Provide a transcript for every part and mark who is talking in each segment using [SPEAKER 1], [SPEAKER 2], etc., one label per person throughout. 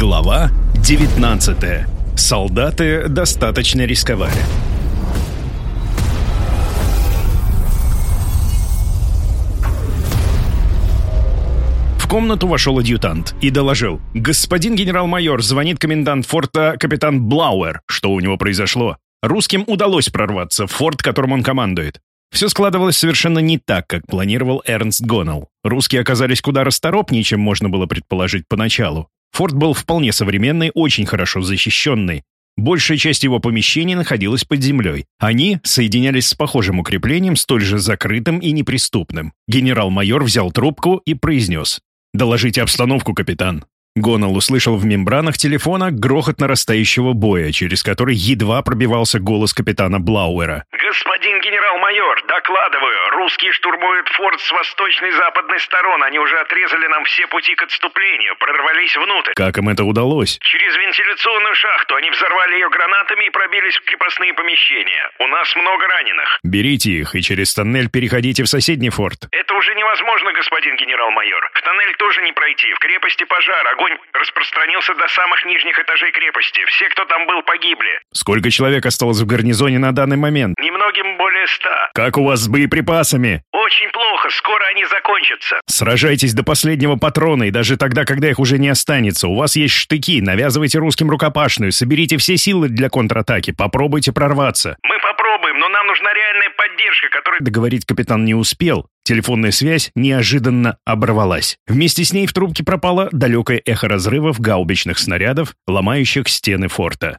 [SPEAKER 1] Глава 19. Солдаты достаточно рисковали. В комнату вошел адъютант и доложил. «Господин генерал-майор, звонит комендант форта капитан Блауэр. Что у него произошло? Русским удалось прорваться в форт, которым он командует. Все складывалось совершенно не так, как планировал Эрнст Гоннелл. Русские оказались куда расторопнее, чем можно было предположить поначалу. Форт был вполне современный, очень хорошо защищенный. Большая часть его помещений находилась под землей. Они соединялись с похожим укреплением, столь же закрытым и неприступным. Генерал-майор взял трубку и произнес. «Доложите обстановку, капитан». Гонал услышал в мембранах телефона грохот нарастающего боя, через который едва пробивался голос капитана Блауэра.
[SPEAKER 2] «Господин генерал-майор, докладываю, русские штурмуют форт с восточной и западной сторон. Они уже отрезали нам все пути к отступлению, прорвались внутрь.
[SPEAKER 1] Как им это удалось?
[SPEAKER 2] Через вентиляционную шахту они взорвали ее гранатами и пробились в крепостные помещения. У нас много раненых.
[SPEAKER 1] Берите их и через тоннель переходите в соседний форт.
[SPEAKER 2] Это уже невозможно, господин генерал-майор. В тоннель тоже не пройти. В крепости пожар. Огонь распространился до самых нижних этажей крепости. Все, кто там был, погибли.
[SPEAKER 1] Сколько человек осталось в гарнизоне на данный момент?
[SPEAKER 2] Немногим более ста.
[SPEAKER 1] Как у вас с боеприпасами?
[SPEAKER 2] Очень плохо. Скоро они закончатся.
[SPEAKER 1] Сражайтесь до последнего патрона, и даже тогда, когда их уже не останется. У вас есть штыки, навязывайте русским рукопашную, соберите все силы для контратаки, попробуйте прорваться.
[SPEAKER 2] Мы попробуем, но нам нужна реальная поддержка, которая...
[SPEAKER 1] Договорить капитан не успел. Телефонная связь неожиданно оборвалась. Вместе с ней в трубке пропало далекое эхо разрывов гаубичных снарядов, ломающих стены форта.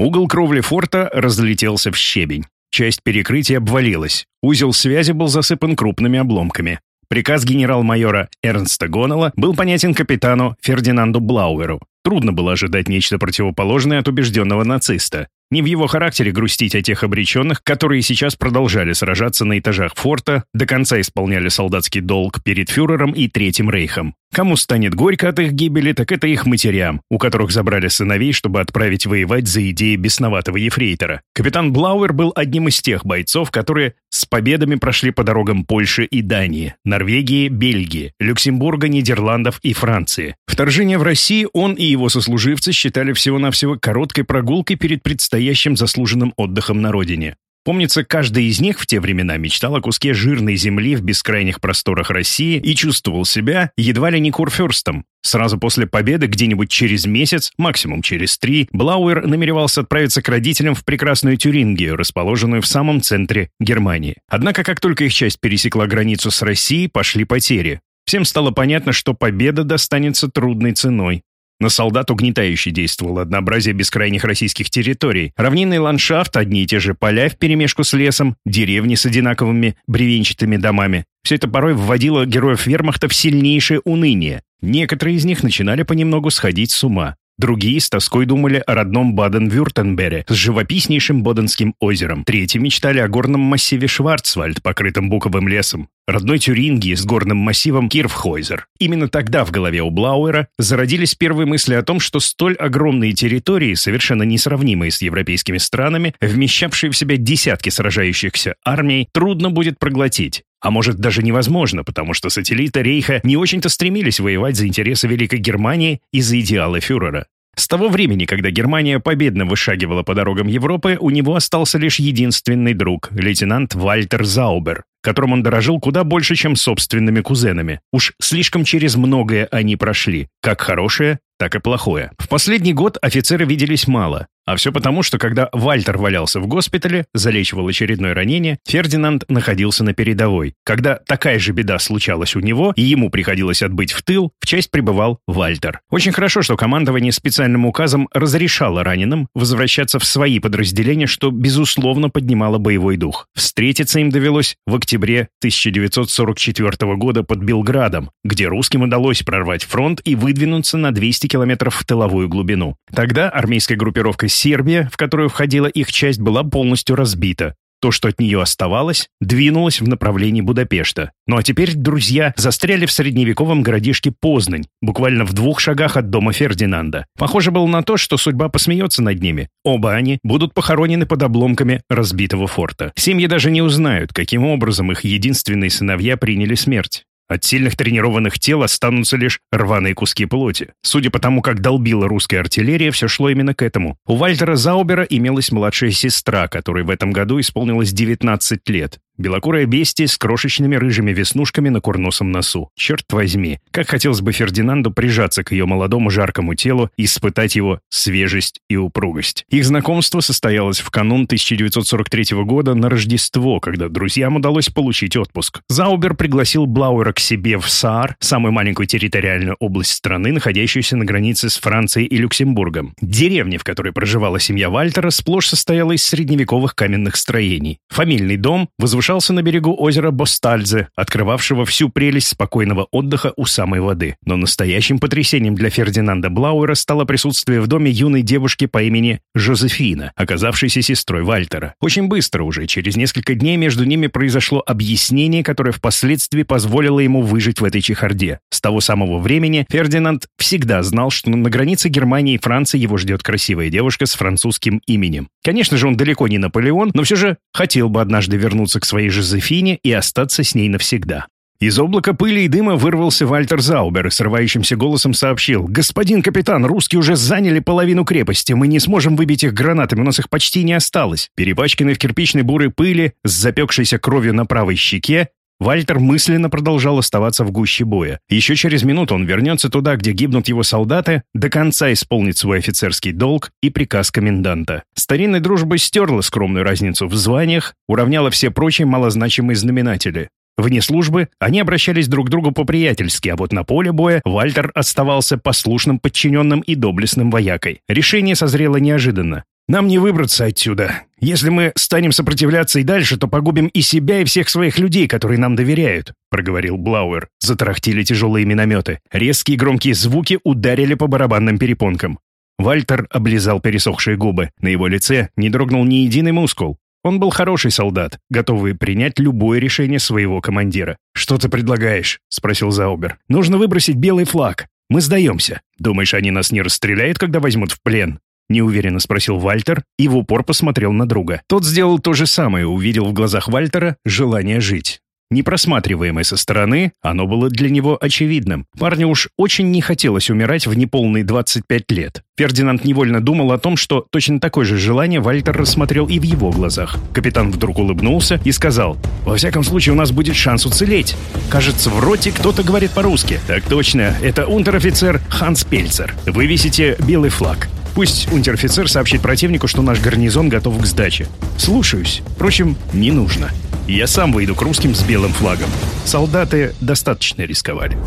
[SPEAKER 1] Угол кровли форта разлетелся в щебень. Часть перекрытия обвалилась. Узел связи был засыпан крупными обломками. Приказ генерал-майора Эрнста Гоннелла был понятен капитану Фердинанду Блауэру. Трудно было ожидать нечто противоположное от убежденного нациста. Не в его характере грустить о тех обреченных, которые сейчас продолжали сражаться на этажах форта, до конца исполняли солдатский долг перед фюрером и Третьим рейхом. Кому станет горько от их гибели, так это их матерям, у которых забрали сыновей, чтобы отправить воевать за идеи бесноватого ефрейтора. Капитан Блауэр был одним из тех бойцов, которые с победами прошли по дорогам Польши и Дании, Норвегии, Бельгии, Люксембурга, Нидерландов и Франции. Вторжение в Россию он и его сослуживцы считали всего-навсего короткой прогулкой перед предстоящим заслуженным отдыхом на родине. Помнится, каждый из них в те времена мечтал о куске жирной земли в бескрайних просторах России и чувствовал себя едва ли не курфюрстом. Сразу после победы, где-нибудь через месяц, максимум через три, Блауэр намеревался отправиться к родителям в прекрасную Тюрингию, расположенную в самом центре Германии. Однако, как только их часть пересекла границу с Россией, пошли потери. Всем стало понятно, что победа достанется трудной ценой. На солдат угнетающе действовало однообразие бескрайних российских территорий. Равнинный ландшафт, одни и те же поля вперемешку с лесом, деревни с одинаковыми бревенчатыми домами. Все это порой вводило героев вермахта в сильнейшее уныние. Некоторые из них начинали понемногу сходить с ума. Другие с тоской думали о родном Баден-Вюртенбере с живописнейшим Боденским озером. Третьи мечтали о горном массиве Шварцвальд, покрытом буковым лесом. Родной Тюрингии с горным массивом Кирфхойзер. Именно тогда в голове у Блауэра зародились первые мысли о том, что столь огромные территории, совершенно несравнимые с европейскими странами, вмещавшие в себя десятки сражающихся армий, трудно будет проглотить. А может, даже невозможно, потому что сателлиты Рейха не очень-то стремились воевать за интересы Великой Германии и за идеалы фюрера. С того времени, когда Германия победно вышагивала по дорогам Европы, у него остался лишь единственный друг, лейтенант Вальтер Заубер, которым он дорожил куда больше, чем собственными кузенами. Уж слишком через многое они прошли, как хорошее, так и плохое. В последний год офицеры виделись мало, а все потому, что когда Вальтер валялся в госпитале, залечивал очередное ранение, Фердинанд находился на передовой. Когда такая же беда случалась у него, и ему приходилось отбыть в тыл, в часть прибывал Вальтер. Очень хорошо, что командование специальным указом разрешало раненым возвращаться в свои подразделения, что, безусловно, поднимало боевой дух. Встретиться им довелось в октябре 1944 года под Белградом, где русским удалось прорвать фронт и выдвинуться на 200 километров в тыловую глубину. Тогда армейская группировка Сербия, в которую входила их часть, была полностью разбита. То, что от нее оставалось, двинулось в направлении Будапешта. Ну а теперь друзья застряли в средневековом городишке Познань, буквально в двух шагах от дома Фердинанда. Похоже было на то, что судьба посмеется над ними. Оба они будут похоронены под обломками разбитого форта. Семьи даже не узнают, каким образом их единственные сыновья приняли смерть. От сильных тренированных тел останутся лишь рваные куски плоти. Судя по тому, как долбила русская артиллерия, все шло именно к этому. У Вальтера Заубера имелась младшая сестра, которой в этом году исполнилось 19 лет. Белокурое бестие с крошечными рыжими веснушками на курносом носу. Черт возьми, как хотелось бы Фердинанду прижаться к ее молодому жаркому телу испытать его свежесть и упругость. Их знакомство состоялось в канун 1943 года на Рождество, когда друзьям удалось получить отпуск. Заубер пригласил Блауэра к себе в Саар, самую маленькую территориальную область страны, находящуюся на границе с Францией и Люксембургом. Деревня, в которой проживала семья Вальтера, сплошь состояла из средневековых каменных строений. Фамильный дом возвышался возвышался на берегу озера Бостальзе, открывавшего всю прелесть спокойного отдыха у самой воды. Но настоящим потрясением для Фердинанда Блауэра стало присутствие в доме юной девушки по имени Жозефина, оказавшейся сестрой Вальтера. Очень быстро уже, через несколько дней между ними произошло объяснение, которое впоследствии позволило ему выжить в этой чехарде. С того самого времени Фердинанд всегда знал, что на границе Германии и Франции его ждет красивая девушка с французским именем. Конечно же, он далеко не Наполеон, но все же хотел бы однажды вернуться к своей Жозефине и остаться с ней навсегда. Из облака пыли и дыма вырвался Вальтер Заубер и срывающимся голосом сообщил. «Господин капитан, русские уже заняли половину крепости. Мы не сможем выбить их гранатами, у нас их почти не осталось». Перепачканный в кирпичной бурой пыли, с запекшейся кровью на правой щеке, Вальтер мысленно продолжал оставаться в гуще боя. Еще через минуту он вернется туда, где гибнут его солдаты, до конца исполнит свой офицерский долг и приказ коменданта. Старинная дружба стерла скромную разницу в званиях, уравняла все прочие малозначимые знаменатели. Вне службы они обращались друг к другу по-приятельски, а вот на поле боя Вальтер оставался послушным подчиненным и доблестным воякой. Решение созрело неожиданно. Нам не выбраться отсюда. Если мы станем сопротивляться и дальше, то погубим и себя, и всех своих людей, которые нам доверяют», — проговорил Блауэр. Затарахтели тяжелые минометы. Резкие громкие звуки ударили по барабанным перепонкам. Вальтер облизал пересохшие губы. На его лице не дрогнул ни единый мускул. Он был хороший солдат, готовый принять любое решение своего командира. «Что ты предлагаешь?» — спросил Заубер. «Нужно выбросить белый флаг. Мы сдаемся. Думаешь, они нас не расстреляют, когда возьмут в плен?» Неуверенно спросил Вальтер и в упор посмотрел на друга. Тот сделал то же самое, увидел в глазах Вальтера желание жить. Непросматриваемое со стороны, оно было для него очевидным. Парню уж очень не хотелось умирать в неполные 25 лет. Фердинанд невольно думал о том, что точно такое же желание Вальтер рассмотрел и в его глазах. Капитан вдруг улыбнулся и сказал, «Во всяком случае, у нас будет шанс уцелеть. Кажется, в роте кто-то говорит по-русски». «Так точно, это унтер-офицер Ханс Пельцер. Вы висите белый флаг. Пусть унтер-офицер сообщит противнику, что наш гарнизон готов к сдаче. Слушаюсь. Впрочем, не нужно. Я сам выйду к русским с белым флагом. Солдаты достаточно рисковали.